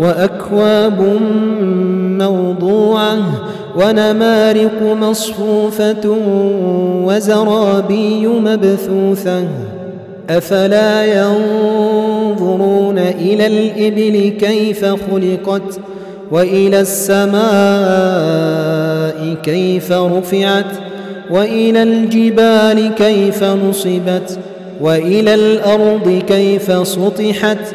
وأكواب موضوعة ونمارق مصفوفة وزرابي مبثوثة. أفلا ينظرون إلى الإبل كيف خلقت وإلى السماء كيف رفعت وإلى الجبال كيف نصبت وإلى الأرض كيف سطحت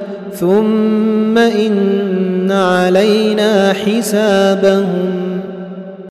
ثم إن علينا حسابهم.